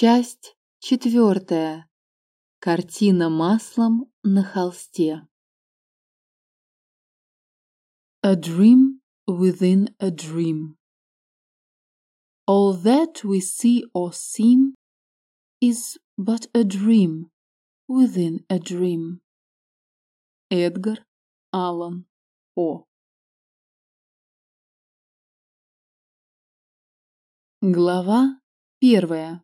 Часть четвертая. Картина маслом на холсте. A dream within a dream. All that we see or seem is but a dream within a dream. Эдгар Аллан По. Глава первая.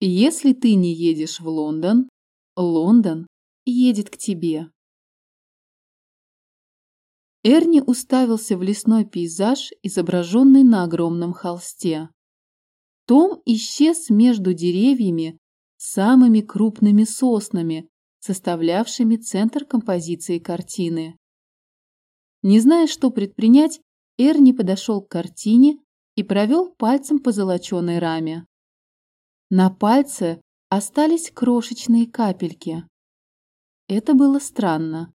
Если ты не едешь в Лондон, Лондон едет к тебе. Эрни уставился в лесной пейзаж, изображенный на огромном холсте. Том исчез между деревьями, самыми крупными соснами, составлявшими центр композиции картины. Не зная, что предпринять, Эрни подошел к картине и провел пальцем по золоченой раме. На пальце остались крошечные капельки. Это было странно.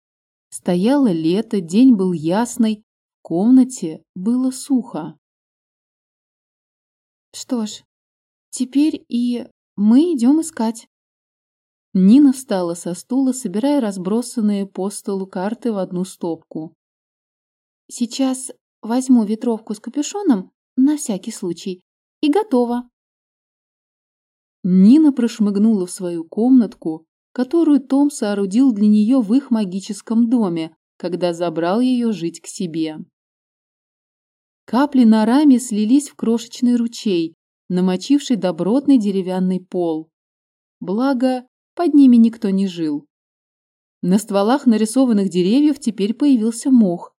Стояло лето, день был ясный, в комнате было сухо. Что ж, теперь и мы идем искать. Нина встала со стула, собирая разбросанные по столу карты в одну стопку. Сейчас возьму ветровку с капюшоном на всякий случай и готово. Нина прошмыгнула в свою комнатку, которую Том соорудил для нее в их магическом доме, когда забрал ее жить к себе. Капли на раме слились в крошечный ручей, намочивший добротный деревянный пол. Благо, под ними никто не жил. На стволах нарисованных деревьев теперь появился мох.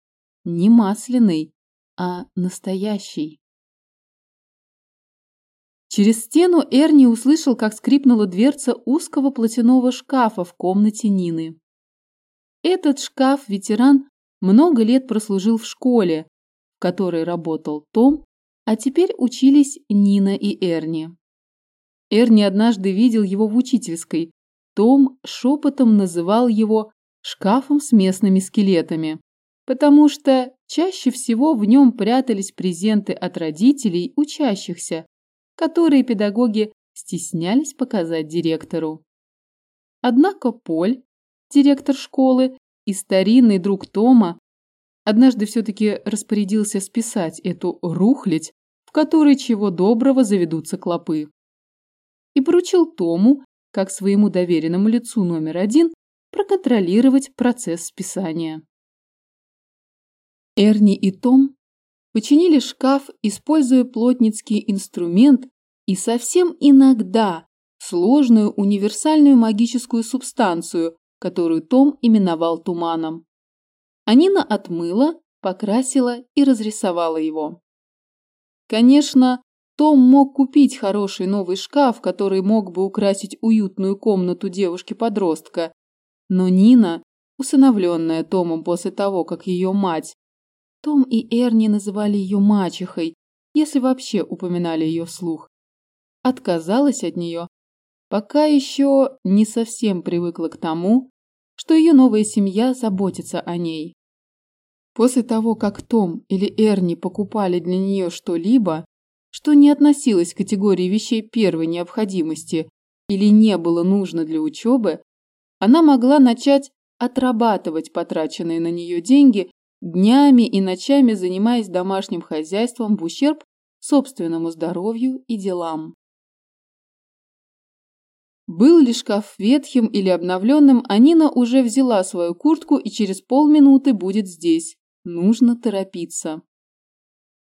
Не масляный, а настоящий. Через стену Эрни услышал, как скрипнула дверца узкого платяного шкафа в комнате Нины. Этот шкаф-ветеран много лет прослужил в школе, в которой работал Том, а теперь учились Нина и Эрни. Эрни однажды видел его в учительской. Том шепотом называл его «шкафом с местными скелетами», потому что чаще всего в нем прятались презенты от родителей учащихся, которые педагоги стеснялись показать директору. Однако Поль, директор школы и старинный друг Тома, однажды все-таки распорядился списать эту рухлядь, в которой чего доброго заведутся клопы. И поручил Тому, как своему доверенному лицу номер один, проконтролировать процесс списания. Эрни и Том Починили шкаф, используя плотницкий инструмент и совсем иногда сложную универсальную магическую субстанцию, которую Том именовал туманом. Анина отмыла, покрасила и разрисовала его. Конечно, том мог купить хороший новый шкаф, который мог бы украсить уютную комнату девушки-подростка, но Нина, усыновленная Томом после того, как ее мать том и Эрни называли ее мачехой, если вообще упоминали ее вслух. Отказалась от нее, пока еще не совсем привыкла к тому, что ее новая семья заботится о ней. После того, как Том или Эрни покупали для нее что-либо, что не относилось к категории вещей первой необходимости или не было нужно для учебы, она могла начать отрабатывать потраченные на нее деньги днями и ночами занимаясь домашним хозяйством в ущерб собственному здоровью и делам. Был ли шкаф ветхим или обновленным, Анина уже взяла свою куртку и через полминуты будет здесь. Нужно торопиться.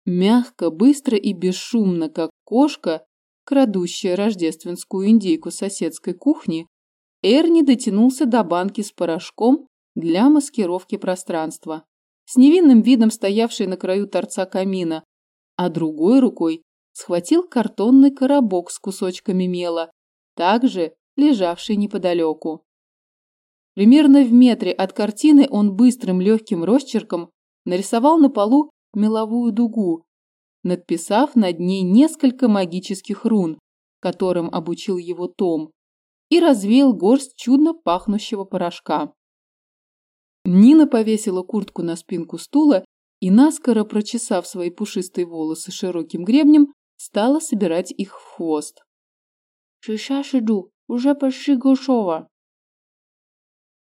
Мягко, быстро и бесшумно, как кошка, крадущая рождественскую индейку соседской кухни, Эрни дотянулся до банки с порошком для маскировки пространства с невинным видом стоявший на краю торца камина, а другой рукой схватил картонный коробок с кусочками мела, также лежавший неподалеку. Примерно в метре от картины он быстрым легким росчерком нарисовал на полу меловую дугу, надписав над ней несколько магических рун, которым обучил его Том, и развеял горсть чудно пахнущего порошка. Нина повесила куртку на спинку стула и, наскоро прочесав свои пушистые волосы широким гребнем, стала собирать их в хвост. Шиша шиду, уже почти готово.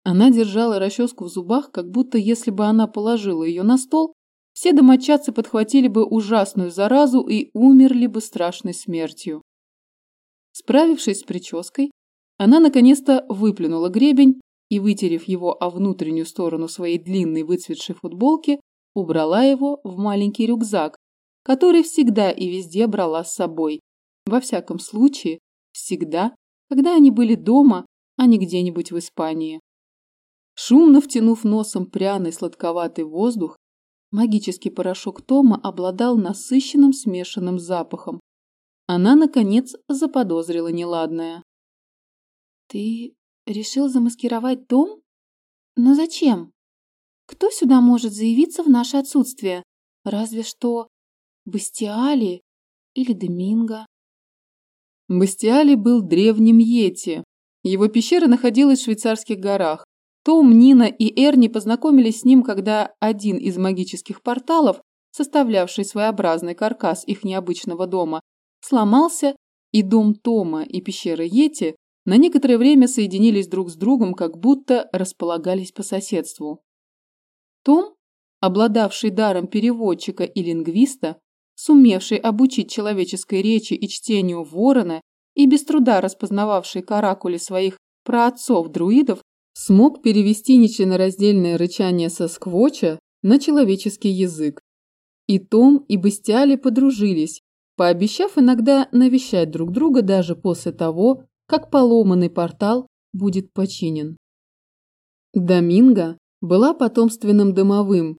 Она держала расческу в зубах, как будто если бы она положила ее на стол, все домочадцы подхватили бы ужасную заразу и умерли бы страшной смертью. Справившись с прической, она наконец-то выплюнула гребень и, вытерев его о внутреннюю сторону своей длинной выцветшей футболки, убрала его в маленький рюкзак, который всегда и везде брала с собой. Во всяком случае, всегда, когда они были дома, а не где-нибудь в Испании. Шумно втянув носом пряный сладковатый воздух, магический порошок Тома обладал насыщенным смешанным запахом. Она, наконец, заподозрила неладное. «Ты решил замаскировать дом? Но зачем? Кто сюда может заявиться в наше отсутствие? Разве что Бастиали или Доминго?» Бастиали был древним Йети. Его пещера находилась в швейцарских горах. Том, Нина и Эрни познакомились с ним, когда один из магических порталов, составлявший своеобразный каркас их необычного дома, сломался, и дом Тома и пещера Йети на некоторое время соединились друг с другом, как будто располагались по соседству. Том, обладавший даром переводчика и лингвиста, сумевший обучить человеческой речи и чтению ворона и без труда распознававший каракули своих праотцов-друидов, смог перевести нечленораздельное рычание со сквоча на человеческий язык. И Том, и Бастиали подружились, пообещав иногда навещать друг друга даже после того, как поломанный портал будет починен. Доминго была потомственным домовым,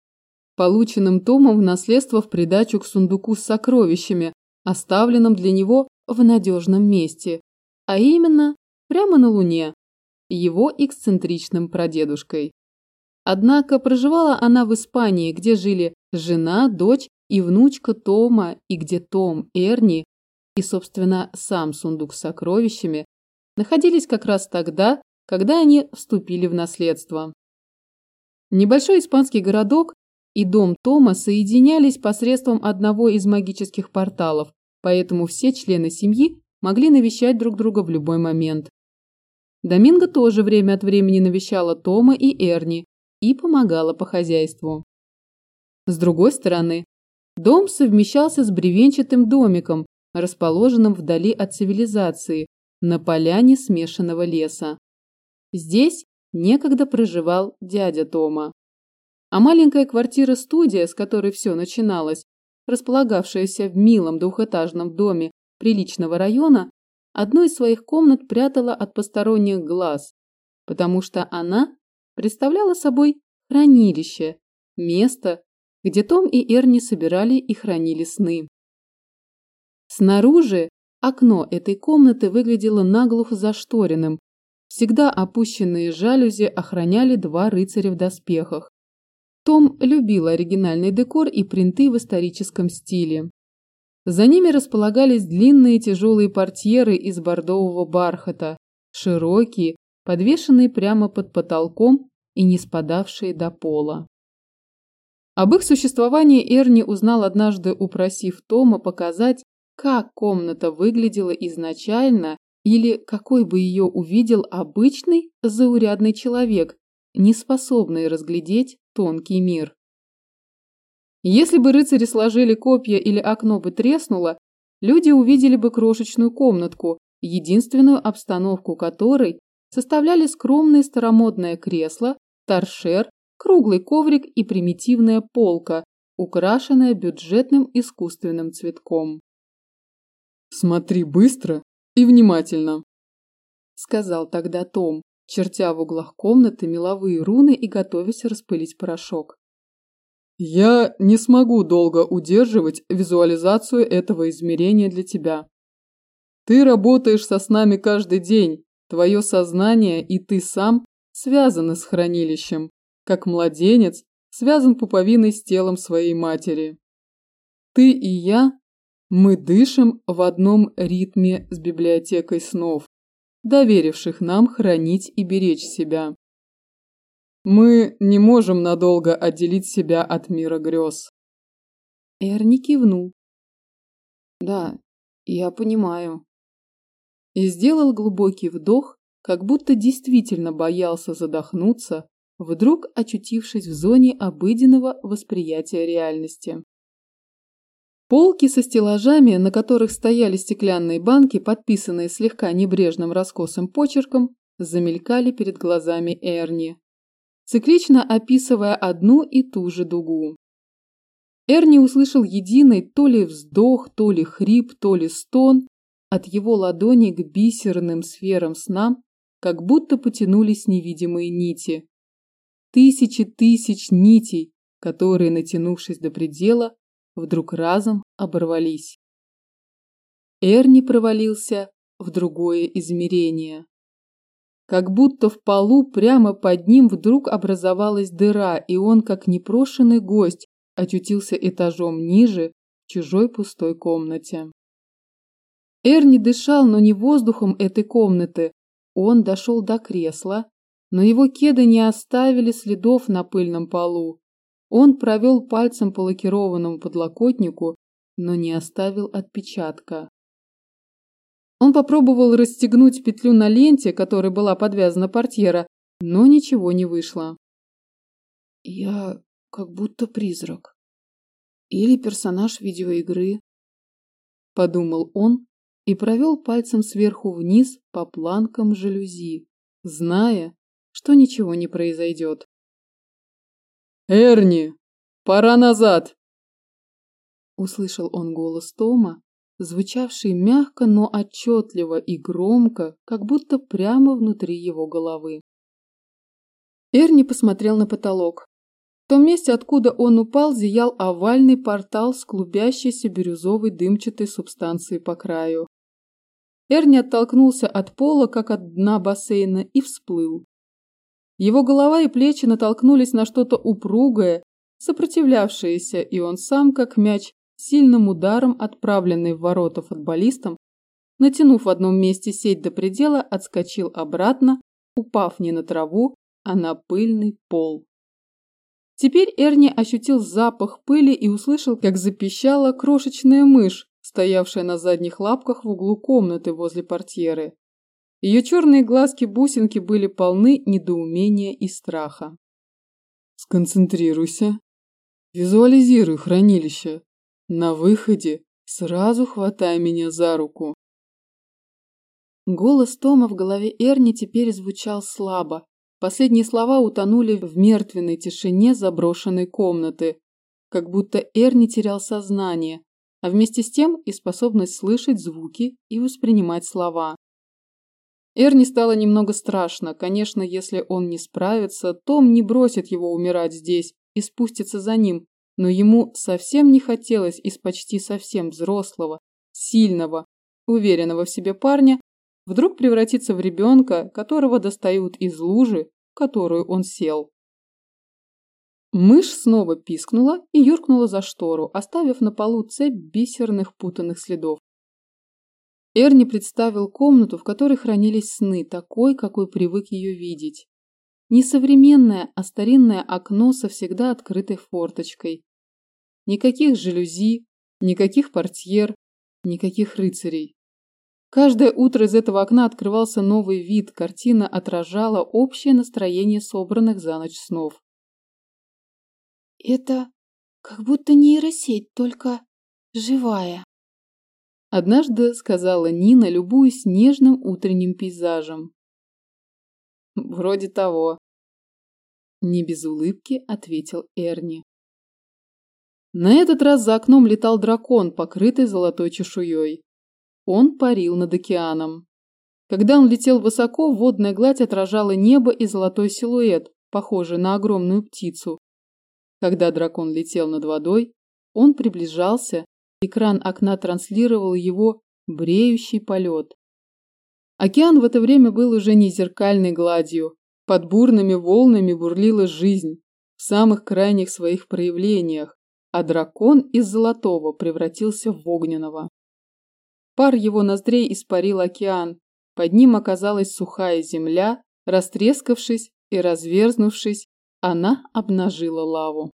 полученным Томом в наследство в придачу к сундуку с сокровищами, оставленном для него в надежном месте, а именно прямо на Луне, его эксцентричным прадедушкой. Однако проживала она в Испании, где жили жена, дочь и внучка Тома, и где Том, Эрни и, собственно, сам сундук с сокровищами находились как раз тогда, когда они вступили в наследство. Небольшой испанский городок и дом Тома соединялись посредством одного из магических порталов, поэтому все члены семьи могли навещать друг друга в любой момент. Доминго тоже время от времени навещала Тома и Эрни и помогала по хозяйству. С другой стороны, дом совмещался с бревенчатым домиком, расположенным вдали от цивилизации, на поляне смешанного леса. Здесь некогда проживал дядя Тома. А маленькая квартира-студия, с которой все начиналось, располагавшаяся в милом двухэтажном доме приличного района, одну из своих комнат прятала от посторонних глаз, потому что она представляла собой хранилище, место, где Том и Эрни собирали и хранили сны. Снаружи окно этой комнаты выглядело наглухо зашторенным. Всегда опущенные жалюзи охраняли два рыцаря в доспехах. Том любил оригинальный декор и принты в историческом стиле. За ними располагались длинные тяжелые портьеры из бордового бархата, широкие, подвешенные прямо под потолком и не спадавшие до пола. Об их существовании Эрни узнал однажды, упросив Тома показать, как комната выглядела изначально или какой бы ее увидел обычный заурядный человек, не способный разглядеть тонкий мир. Если бы рыцари сложили копья или окно бы треснуло, люди увидели бы крошечную комнатку, единственную обстановку которой составляли скромное старомодное кресло, торшер, круглый коврик и примитивная полка, украшенная бюджетным искусственным цветком. «Смотри быстро и внимательно», – сказал тогда Том, чертя в углах комнаты меловые руны и готовясь распылить порошок. Я не смогу долго удерживать визуализацию этого измерения для тебя. Ты работаешь со снами каждый день, твое сознание и ты сам связаны с хранилищем, как младенец связан пуповиной с телом своей матери. Ты и я, мы дышим в одном ритме с библиотекой снов, доверивших нам хранить и беречь себя. Мы не можем надолго отделить себя от мира грез. Эрни кивнул. Да, я понимаю. и сделал глубокий вдох, как будто действительно боялся задохнуться, вдруг очутившись в зоне обыденного восприятия реальности. Полки со стеллажами, на которых стояли стеклянные банки, подписанные слегка небрежным раскосым почерком, замелькали перед глазами Эрни, циклично описывая одну и ту же дугу. Эрни услышал единый то ли вздох, то ли хрип, то ли стон, от его ладони к бисерным сферам сна, как будто потянулись невидимые нити. Тысячи тысяч нитей, которые, натянувшись до предела, вдруг разом оборвались. Эрни провалился в другое измерение. Как будто в полу прямо под ним вдруг образовалась дыра, и он, как непрошенный гость, очутился этажом ниже в чужой пустой комнате. Эрни дышал, но не воздухом этой комнаты. Он дошел до кресла, но его кеды не оставили следов на пыльном полу. Он провел пальцем по лакированному подлокотнику, но не оставил отпечатка. Он попробовал расстегнуть петлю на ленте, которой была подвязана портьера, но ничего не вышло. «Я как будто призрак. Или персонаж видеоигры», – подумал он и провел пальцем сверху вниз по планкам жалюзи, зная, что ничего не произойдет. «Эрни, пора назад!» Услышал он голос Тома, звучавший мягко, но отчетливо и громко, как будто прямо внутри его головы. Эрни посмотрел на потолок. В том месте, откуда он упал, зиял овальный портал с клубящейся бирюзовой дымчатой субстанцией по краю. Эрни оттолкнулся от пола, как от дна бассейна, и всплыл. Его голова и плечи натолкнулись на что-то упругое, сопротивлявшееся, и он сам, как мяч, сильным ударом, отправленный в ворота футболистом, натянув в одном месте сеть до предела, отскочил обратно, упав не на траву, а на пыльный пол. Теперь Эрни ощутил запах пыли и услышал, как запищала крошечная мышь, стоявшая на задних лапках в углу комнаты возле портьеры. Ее черные глазки-бусинки были полны недоумения и страха. «Сконцентрируйся. Визуализируй хранилище. На выходе сразу хватай меня за руку. Голос Тома в голове Эрни теперь звучал слабо. Последние слова утонули в мертвенной тишине заброшенной комнаты, как будто Эрни терял сознание, а вместе с тем и способность слышать звуки и воспринимать слова. Эрни стало немного страшно. Конечно, если он не справится, Том не бросит его умирать здесь и спустится за ним, но ему совсем не хотелось из почти совсем взрослого, сильного, уверенного в себе парня вдруг превратиться в ребенка, которого достают из лужи, в которую он сел. Мышь снова пискнула и юркнула за штору, оставив на полу цепь бисерных путанных следов. Эрни представил комнату, в которой хранились сны, такой, какой привык ее видеть. Не современное, а старинное окно со всегда открытой форточкой. Никаких жалюзи, никаких портьер, никаких рыцарей. Каждое утро из этого окна открывался новый вид, картина отражала общее настроение собранных за ночь снов. «Это как будто нейросеть, только живая», однажды сказала Нина, любуясь нежным утренним пейзажем. Вроде того. Не без улыбки ответил Эрни. На этот раз за окном летал дракон, покрытый золотой чешуей. Он парил над океаном. Когда он летел высоко, водная гладь отражала небо и золотой силуэт, похожий на огромную птицу. Когда дракон летел над водой, он приближался, экран окна транслировал его бреющий полет. Океан в это время был уже не зеркальной гладью. Под бурными волнами бурлила жизнь в самых крайних своих проявлениях, а дракон из золотого превратился в огненного. Пар его ноздрей испарил океан, под ним оказалась сухая земля, растрескавшись и разверзнувшись, она обнажила лаву.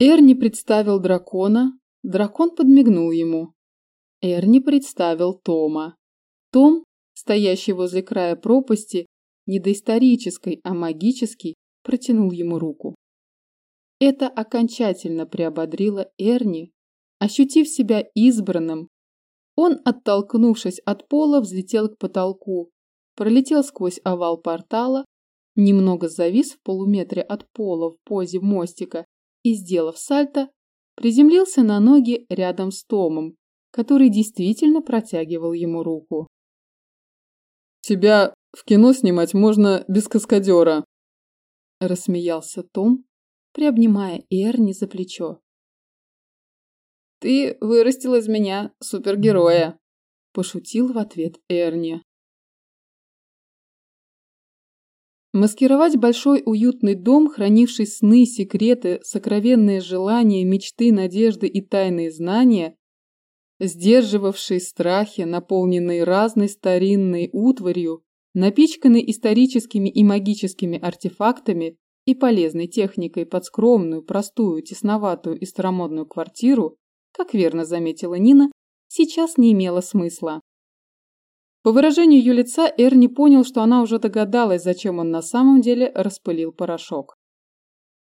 Эрни представил дракона, дракон подмигнул ему. Эрни представил Тома. Том, стоящий возле края пропасти, не доисторической, а магический, протянул ему руку. Это окончательно приободрило Эрни, ощутив себя избранным. Он, оттолкнувшись от пола, взлетел к потолку, пролетел сквозь овал портала, немного завис в полуметре от пола в позе мостика и, сделав сальто, приземлился на ноги рядом с Томом, который действительно протягивал ему руку. «Тебя в кино снимать можно без каскадера», – рассмеялся Том, приобнимая Эрни за плечо. «Ты вырастил из меня супергероя», – пошутил в ответ Эрни. Маскировать большой уютный дом, хранивший сны, секреты, сокровенные желания, мечты, надежды и тайные знания, сдерживавший страхи, наполненный разной старинной утварью, напичканный историческими и магическими артефактами и полезной техникой под скромную, простую, тесноватую и старомодную квартиру, как верно заметила Нина, сейчас не имело смысла. По выражению ее лица Эрни понял, что она уже догадалась, зачем он на самом деле распылил порошок.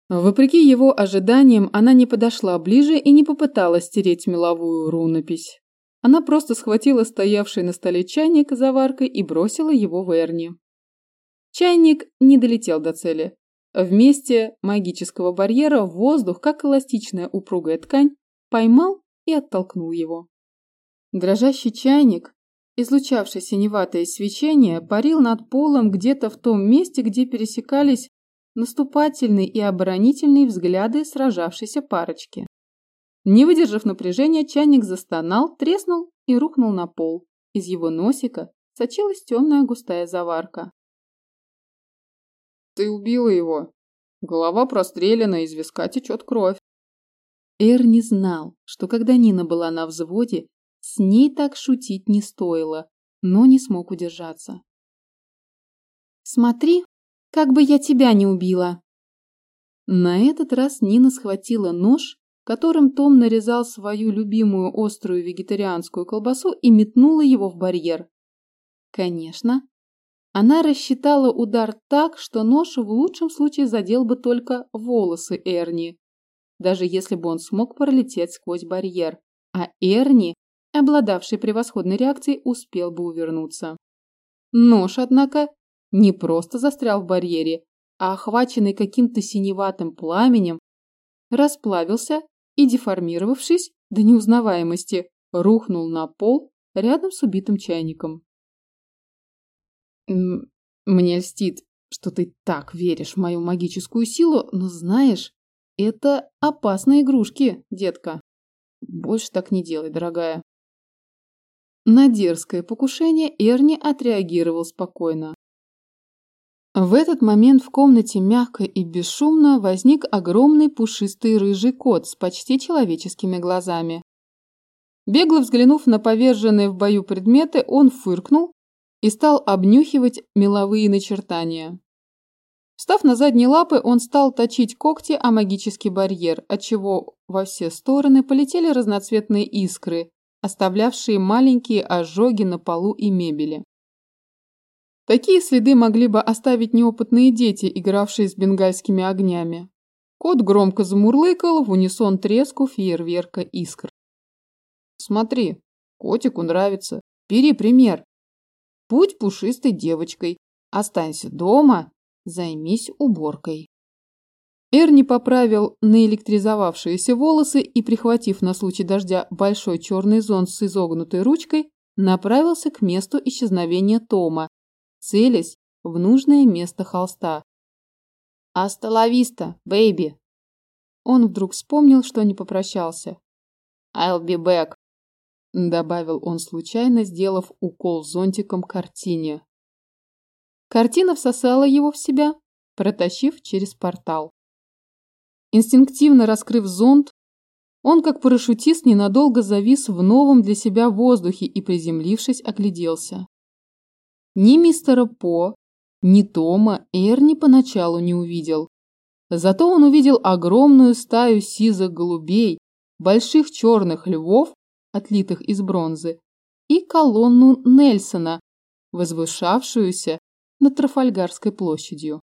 Вопреки его ожиданиям, она не подошла ближе и не попыталась стереть меловую рунопись. Она просто схватила стоявший на столе чайник с заваркой и бросила его в Эрни. Чайник не долетел до цели. Вместе магического барьера воздух, как эластичная упругая ткань, поймал и оттолкнул его. Дрожащий чайник, излучавший синеватое свечение, парил над полом где-то в том месте, где пересекались наступательные и оборонительные взгляды сражавшейся парочки. Не выдержав напряжения, чайник застонал, треснул и рухнул на пол. Из его носика сочилась темная густая заварка. «Ты убила его. Голова прострелена, из виска течет кровь». Эр не знал, что когда Нина была на взводе, с ней так шутить не стоило, но не смог удержаться. «Смотри, как бы я тебя не убила!» На этот раз Нина схватила нож, которым Том нарезал свою любимую острую вегетарианскую колбасу и метнула его в барьер. Конечно, она рассчитала удар так, что нож в лучшем случае задел бы только волосы Эрни, даже если бы он смог пролететь сквозь барьер, а Эрни, обладавший превосходной реакцией, успел бы увернуться. Нож, однако, не просто застрял в барьере, а охваченный каким-то синеватым пламенем, расплавился и, деформировавшись до неузнаваемости, рухнул на пол рядом с убитым чайником. «Мне льстит, что ты так веришь в мою магическую силу, но знаешь, это опасные игрушки, детка. Больше так не делай, дорогая». На дерзкое покушение Эрни отреагировал спокойно. В этот момент в комнате мягко и бесшумно возник огромный пушистый рыжий кот с почти человеческими глазами. Бегло взглянув на поверженные в бою предметы, он фыркнул и стал обнюхивать меловые начертания. Встав на задние лапы, он стал точить когти о магический барьер, отчего во все стороны полетели разноцветные искры, оставлявшие маленькие ожоги на полу и мебели. Такие следы могли бы оставить неопытные дети, игравшие с бенгальскими огнями. Кот громко замурлыкал в унисон треску фейерверка искр. Смотри, котику нравится. Бери пример. Будь пушистой девочкой. Останься дома. Займись уборкой. Эрни поправил наэлектризовавшиеся волосы и, прихватив на случай дождя большой черный зонт с изогнутой ручкой, направился к месту исчезновения Тома, целясь в нужное место холста. «Асталависта, бэйби!» Он вдруг вспомнил, что не попрощался. «I'll be back», – добавил он случайно, сделав укол зонтиком картине. Картина всосала его в себя, протащив через портал. Инстинктивно раскрыв зонт, он, как парашютист, ненадолго завис в новом для себя воздухе и, приземлившись, огляделся. Ни мистера По, ни Тома Эрни поначалу не увидел. Зато он увидел огромную стаю сизых голубей, больших черных львов, отлитых из бронзы, и колонну Нельсона, возвышавшуюся над Трафальгарской площадью.